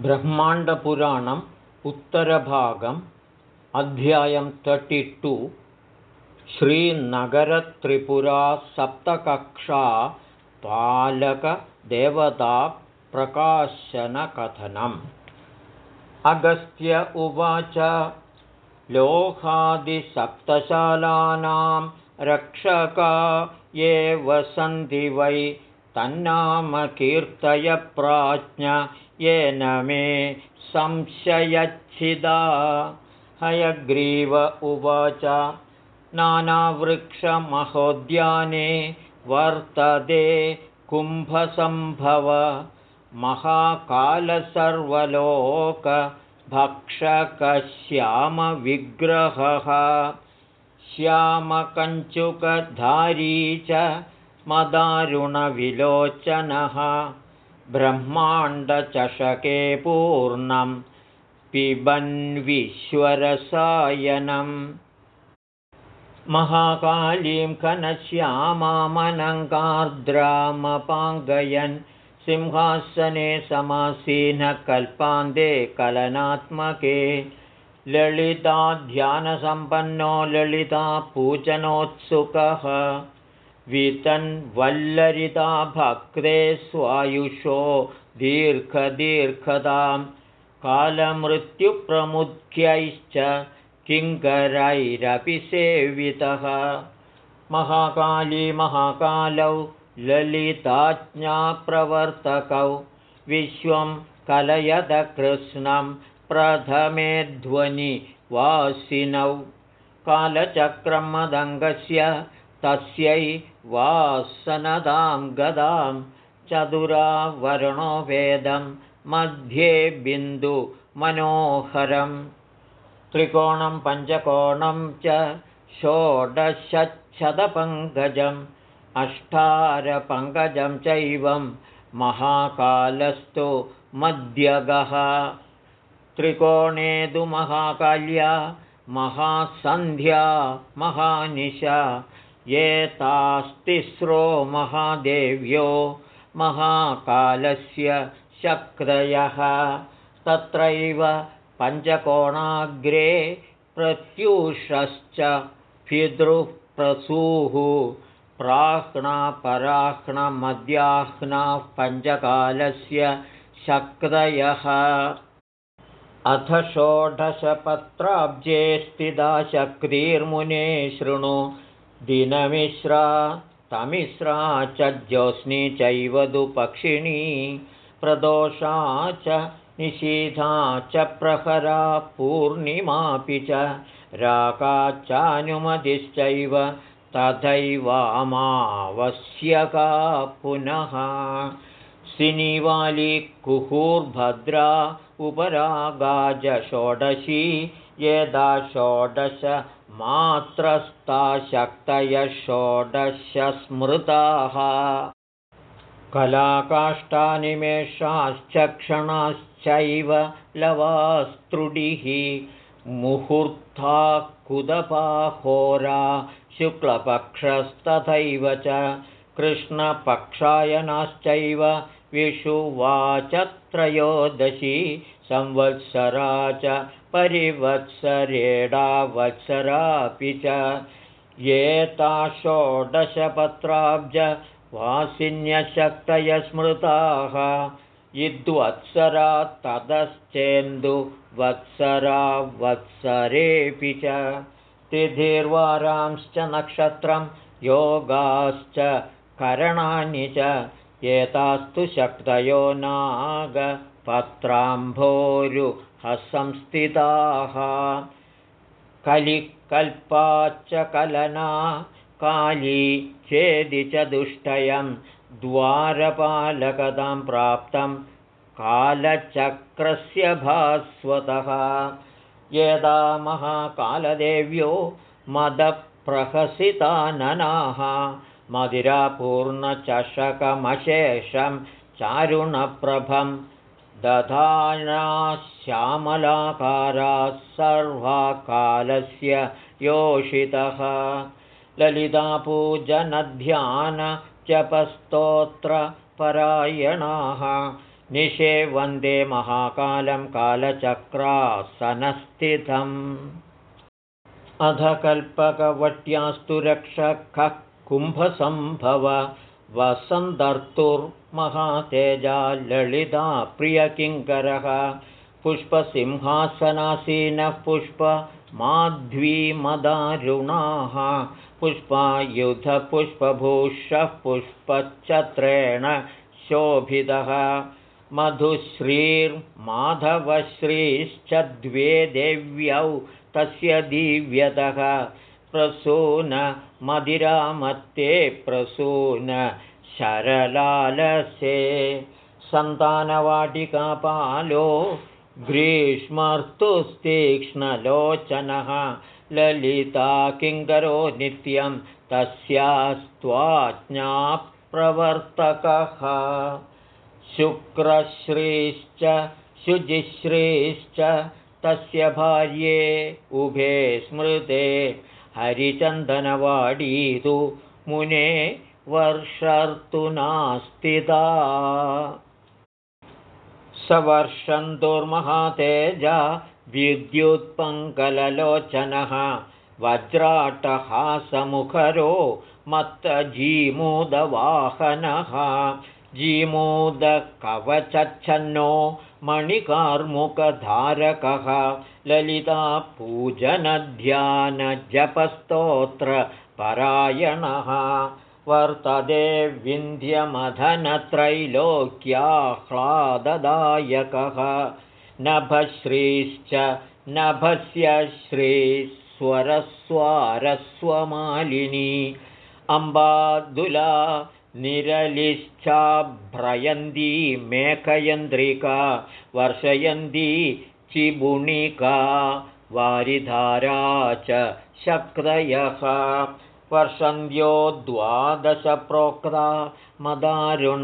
ब्रह्माण्डपुराणम् उत्तरभागम् अध्यायं thirty two श्रीनगरत्रिपुरासप्तकक्षा पालकदेवताप्रकाशनकथनम् अगस्त्य उवाच लोहादिसप्तशालानां रक्षका ये वसन्ति वै तन्नामकीर्तयप्राज्ञ येन मे संशयच्छिदा। हयग्रीव उवाच। नानावृक्षमहोद्याने वर्तते कुम्भसम्भव। महाकालसर्वलोकभक्षकश्यामविग्रहः। श्यामकञ्चुकधारी च मदारुणविलोचनः ब्रह्माण्डचषके पूर्णं पिबन्विश्वरसायनम् महाकालीं कनश्यामामनङ्गार्द्रामपाङ्गयन् सिंहासने समासीनः कल्पान्ते कलनात्मके। ललिताध्यानसम्पन्नो ललितापूजनोत्सुकः वितन्वल्लरिता भक्ते स्वायुषो दीर्घदीर्घतां कालमृत्युप्रमुख्यैश्च किङ्करैरपि सेवितः। महाकाली महाकालौ ललिताज्ञाप्रवर्तकौ विश्वं कलयदकृत्स्नं प्रथमे ध्वनिवासिनौ। कालचक्रं मदङ्गस्य तस्यै वासनदां गदां चतुरावरणो वेदं मध्ये बिन्दुमनोहरं त्रिकोणं पञ्चकोणं च षोडशच्छदपङ्कजम् अष्टारपङ्कजं चैवं महाकालस्तु मध्यगः त्रिकोणे तु महाकाल्या महासन्ध्या महानिशा एतास्तिस्रो महादेव्यो महाकालस्य शक्रयः। तत्रैव पञ्चकोणाग्रे प्रत्यूषश्च पितृप्रसूः। प्राह्णापराह्णमद्याह्नाः पञ्चकालस्य शक्रयः। अथ षोडशपत्राब्जे स्थिता शक्तिर्मुने शृणु दिनमिश्रा तमिश्रा च ज्योत्स्नी चैव दुपक्षिणी प्रदोषा च निशीथा च प्रहरा पूर्णिमापि च राका चानुमतिश्चैव तथैवामावश्यका पुनः। सिनिवाली कुहुर्भद्रा उपरागाज षोडशी यदा षोडश मात्रस्ताशक्तयः षोडशस्मृताः कलाकाष्ठानिमेषाश्च क्षणाश्चैव लवास्त्रुडिः मुहूर्ता कुदपाहोरा शुक्लपक्षस्तथैव च। कृष्णपक्षायनाश्चैव विषुवाचत्रयोदशी संवत्सरा च परिवत्सरेडावत्सरापि च वासिन्यशक्तय स्मृताः यद्वत्सरा ततश्चेन्दुवत्सरा वत्सरेऽपि च। तिथिर्वारांश्च नक्षत्रं योगाश्च करणानि च। एतास्तु शक्तयो नागपत्राम्भोरुहसंस्थिताः कलिकल्पाच्च कलना काली चेदि च दुष्टयं द्वारपालकतां प्राप्तं कालचक्रस्य भास्वतः। यदा महाकालदेव्यो मदप्रहसिताननाः मदिरापूर्णचषकमशेषं चारुणप्रभं दधानाश्यामलाकाराः सर्वाकालस्य योषितः। ललितापूजनध्यानजपस्तोत्रपरायणाः। निशे वन्दे महाकालं कालचक्रासनस्थितम्। अध कल्पकवट्यास्तु रक्षकः कुम्भसम्भव वसन्तर्तुर्महातेजा ललिता प्रियकिङ्करः पुष्पसिंहासनासीनः पुष्पमाध्वीमदारुणाः पुष्पायुधपुष्पभूषः पुष्पच्छत्रेण शोभितः मधुश्रीर्माधवश्रीश्च द्वे देव्यौ तस्य दिव्यतः प्रसून मदिरामत्ते प्रसून शरलालसे सन्तानवाटिकापालो ग्रीष्मर्तुस्तीक्ष्णलोचनः ललिता किङ्करो नित्यं तस्यास्त्वाज्ञाप्रवर्तकः। शुक्रश्रीश्च शुजिश्रीश्च तस्य भार्ये उभे स्मृते हरिचन्दनवाडीतु मुने वर्षर्तुनास्तिदा सवर्षं दुर्महातेजा विद्युत्पङ्कललोचनः वज्राटहासमुखरो मत्तजीमूदवाहनः जीमूदकवचच्छन्नो मणिकार्मुकधारकः ललितापूजनध्यानजपस्तोत्रपरायणः वर्तते विन्ध्यमधनत्रैलोक्याह्लाददायकः नभश्रीश्च नभस्य श्रीस्वरस्वारस्वमालिनी अम्बादुला निरलिश्चाभ्रयन्ती मेघयन्द्रिका वर्षयन्ती चिबुणिका वारिधारा च शक्रयः वर्षन्त्यो द्वादशप्रोक्ता मदारुणविलोचनाः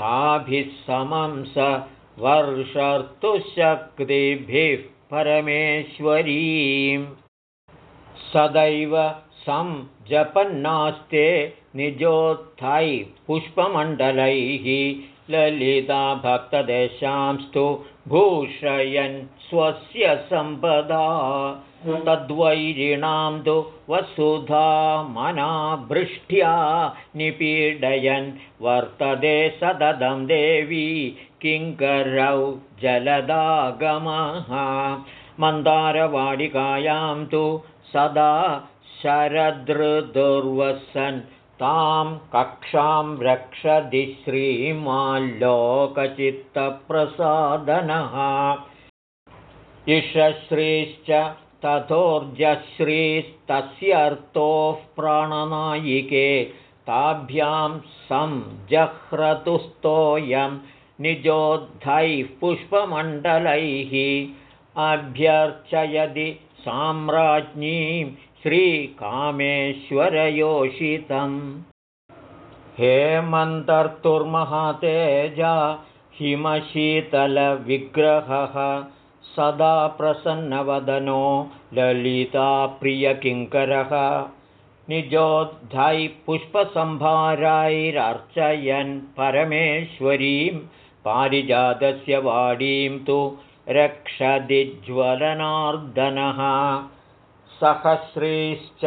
ताभिः समं स वर्षर्तुशक्तिभिः परमेश्वरीं सदैव सं जपन्नास्ते निजोत्थै पुष्पमण्डलैः ललिता भक्तदेशांस्तु भूषयन् स्वस्य सम्पदा तद्वैरिणां तु वसुधा मनाभृष्ट्या निपीडयन् वर्तते सददं देवी किङ्करौ जलदागमः मन्दारवाडिकायां तु सदा शरदृदुर्वसन् तां कक्षां रक्षति श्रीमाल्लोकचित्तप्रसादनः। इषश्रीश्च तथोर्जश्रीस्तस्यर्थोः प्राणनायिके ताभ्यां संजह्रतुस्तोऽयं निजोद्धैः पुष्पमण्डलैः अभ्यर्चयदि साम्राज्ञीं श्रीकामेश्वरयोषितम्। हेमन्तर्तुर्महातेजा हिमशीतलविग्रहः सदा प्रसन्नवदनो ललिताप्रियकिङ्करः। निजोद्धैः पुष्पसम्भारैरर्चयन् परमेश्वरीं पारिजातस्य वाडीं तु रक्षदिज्वलनार्दनः सहस्रीश्च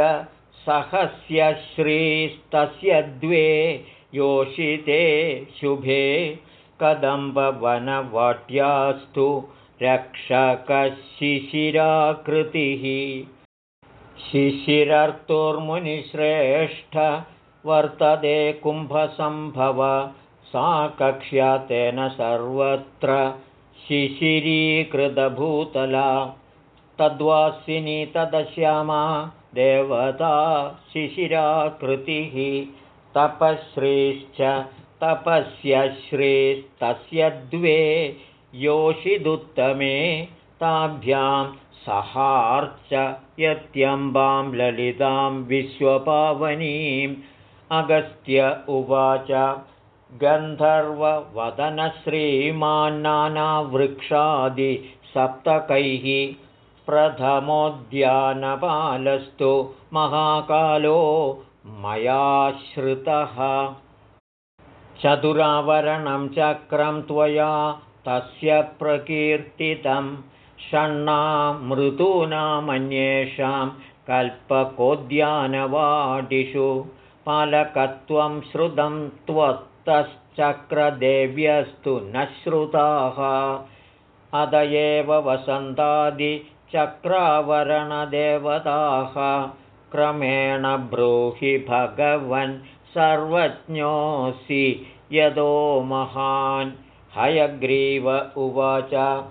सहस्य श्रीस्तस्य द्वे योषिते शुभे कदम्बवनवाट्यास्तु रक्षकशिशिराकृतिः। शिशिरर्तुर्मुनिश्रेष्ठ वर्तते कुम्भसम्भव सा कक्ष्या तेन सर्वत्र शिशिरीकृतभूतला तद्वासिनी तदश्यामा देवता शिशिराकृतिः। तपश्रीश्च तपस्य श्रीस्तस्य द्वे योषिदुत्तमे ताभ्यां सहार्च यत्यम्बां ललितां विश्वपावनीम् अगस्त्य उवाच गन्धर्ववदनश्रीमान्नानावृक्षादिसप्तकैः प्रथमोद्यानपालस्तु महाकालो मया श्रुतः चतुरावरणं चक्रं त्वया तस्य प्रकीर्तितं। षण्णामृतूनामन्येषां कल्पकोद्यानवादिषु पालकत्वं श्रुतं त्वत्तश्चक्रदेव्यस्तु न श्रुताः। अत एव वसन्तादिचक्रावरणदेवताः क्रमेण ब्रूहि भगवन् सर्वज्ञोऽसि। यदो महान् हयग्रीव उवाच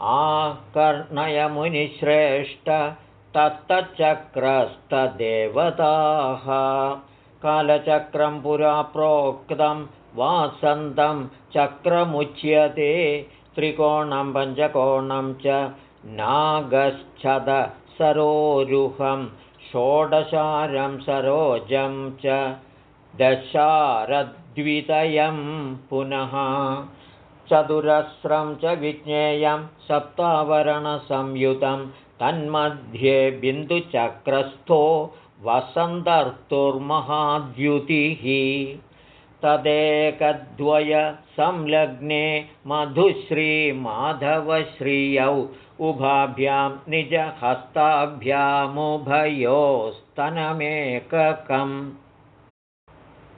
आकर्णयमुनिश्रेष्ठ तत्तच्चक्रस्तदेवताः कालचक्रं पुरा प्रोक्तं वासन्तं चक्रमुच्यते। त्रिकोणं पञ्चकोणं च नागच्छद सरोरुहं षोडशारं सरोजं च दशारद्वितयं पुनः चतुरस्रं च विज्ञेयं सप्तावरणसंयुतं तन्मध्ये बिन्दुचक्रस्थो वसन्तर्तुर्महाद्युतिः तदेकद्वयसंलग्ने मधुश्रीमाधवश्रियौ उभाभ्यां निजहस्ताभ्यामुभयोस्तनमेककम्।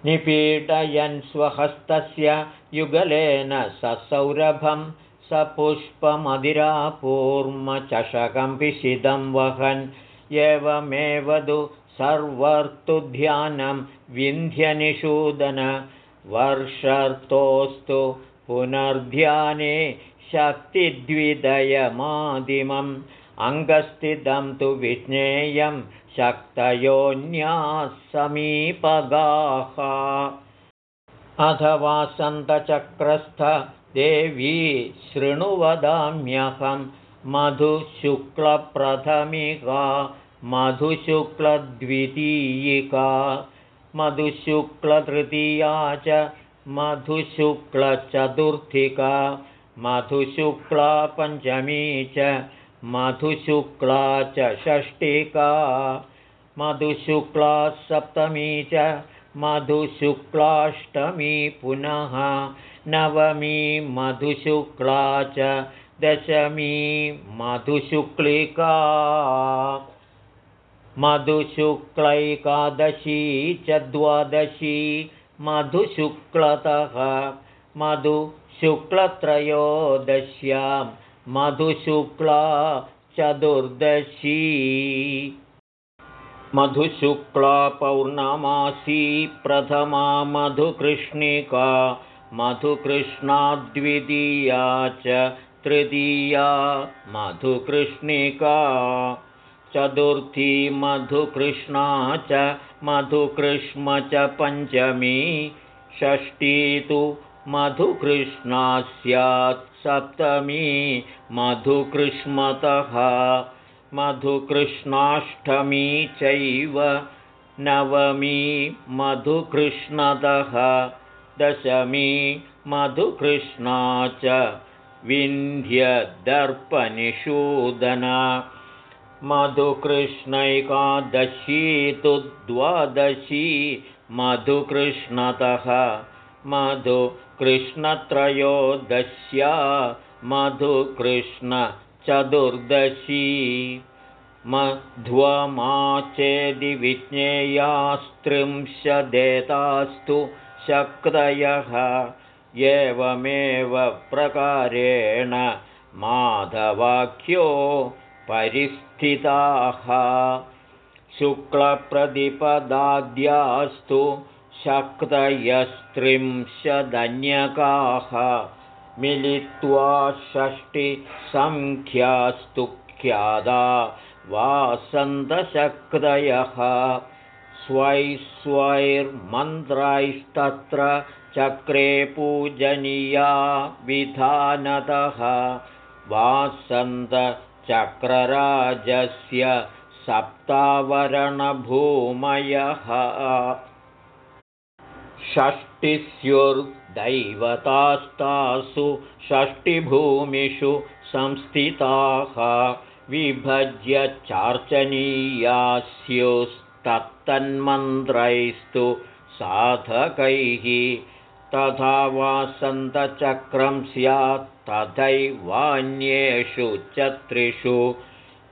निपीडयन् स्वहस्तस्य युगलेन ससौरभं स पुष्पमधिरापूर्मचषकं पिशिदं वहन् एवमेव सर्वर्तु ध्यानं विन्ध्यनिषूदन वर्षर्तोऽस्तु पुनर्ध्याने शक्तिद्विदयमादिमम् अङ्गस्थितं तु विज्ञेयं शक्तयोन्याः समीपगाः अथवा सन्तचक्रस्थ देवी शृणुवदाम्यहं मधुशुक्लप्रथमिका मधुशुक्लद्वितीयिका मधुशुक्लतृतीया च मधुशुक्लचतुर्थिका मधुशुक्ला पञ्चमी च मधुशुक्ला च षष्टिका मधुशुक्ला सप्तमी च मधुशुक्लाष्टमी पुनः नवमी मधुशुक्ला च दशमी मधुशुक्लिका मधुशुक्लैकादशी च द्वादशी मधुशुक्लतः मधुशुक्लत्रयोदश्यां मधुशुक्ला चतुर्दशी। मधुशुक्ला पौर्णमासी प्रथमा मधुकृष्णिका मधुकृष्णा द्वितीया च तृतीया मधुकृष्णिका चतुर्थी मधुकृष्णा च मधुकृष्म च पञ्चमी षष्ठी तु मधुकृष्णा स्यात् सप्तमी मधुकृष्मतः मधुकृष्णाष्टमी चैव नवमी मधुकृष्णतः। दशमी मधुकृष्णा च। विन्ध्यदर्पनिषूदना मधुकृष्णैकादशी तु द्वादशी मधुकृष्णतः मधुकृष्णत्रयोदश्या मधुकृष्णचतुर्दशी मध्वमा चेदि विज्ञेयास्त्रिंशदेतास्तु शक्तयः एवमेव प्रकारेण माधवाख्यो परिस्थिताः। शुक्लप्रतिपदाद्यास्तु शक्तयस्त्रिंशदन्यकाः। मिलित्वा षष्टिसङ्ख्यास्तु ख्यादा वासन्तशक्तयः। स्वैस्वैर्मन्त्रैस्तत्र चक्रे पूजनीया विधानतः। वासन्त चक्रराजस्य सप्तावरणभूमयः। षष्टिस्युर्दैवतास्तासु षष्टिभूमिषु संस्थिताः विभज्य चार्चनीयास्युस्तत्तन्मन्त्रैस्तु साधकैः तथा वासन्तचक्रं स्यात् तथैवान्येषु च त्रिषु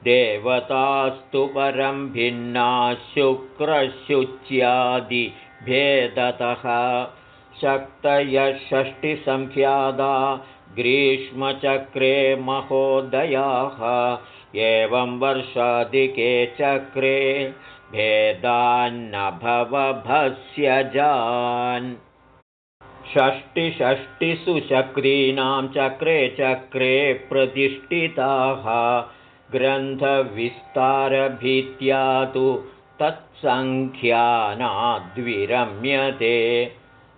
देवतास्तु परं भिन्ना शुक्रशुच्यादिभेदतः। शक्तयषष्टिसङ्ख्यादा ग्रीष्मचक्रे महोदयाः एवं वर्षादिके चक्रे भेदान्नभवभस्यजान् षष्टिषष्टिसु चक्रीणां चक्रे चक्रे प्रतिष्ठिताः। ग्रन्थविस्तारभीत्या तु तत्सङ्ख्यानाद्विरम्यते।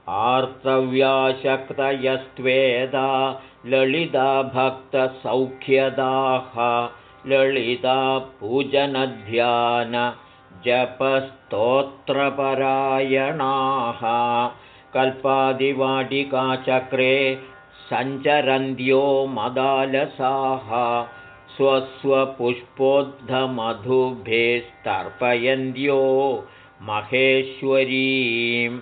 आर्तव्याशक्तयस्त्वेदा ललिता भक्तसौख्यदाः ललिता पूजनध्यानजपस्तोत्रपरायणाः कल्पादिवाटिकाचक्रे सञ्चरन्त्यो मदालसाः स्वस्वपुष्पोद्धमधुभेस्तर्पयन्त्यो महेश्वरीम्।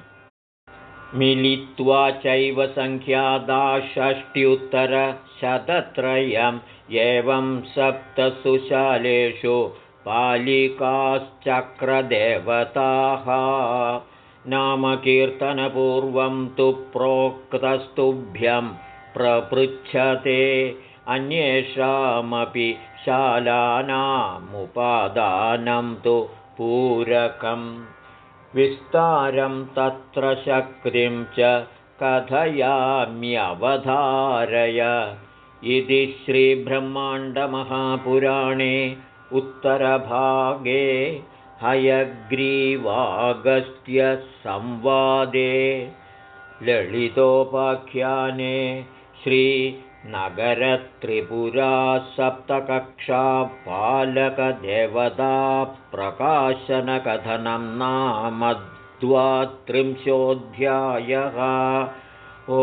मिलित्वा चैव सङ्ख्यादा षष्ट्युत्तरशतत्रयम् एवं सप्तसु शालेषु पालिकाश्चक्रदेवताः नामकीर्तनपूर्वं तु प्रोक्तस्तुभ्यं प्रपृच्छते अन्येषामपि शालानामुपादानं तु पूरकम्। विस्तारं तत्र शक्तिं च कथयाम्यवधारय। इति श्रीब्रह्माण्डमहापुराणे उत्तरभागे हयग्रीवागस्त्यसंवादे ललितोपाख्याने श्रीनगरत्रिपुरा सप्तकक्षा पालकदेवता प्रकाशनकथनं नाम द्वात्रिंशोऽध्यायः। ओ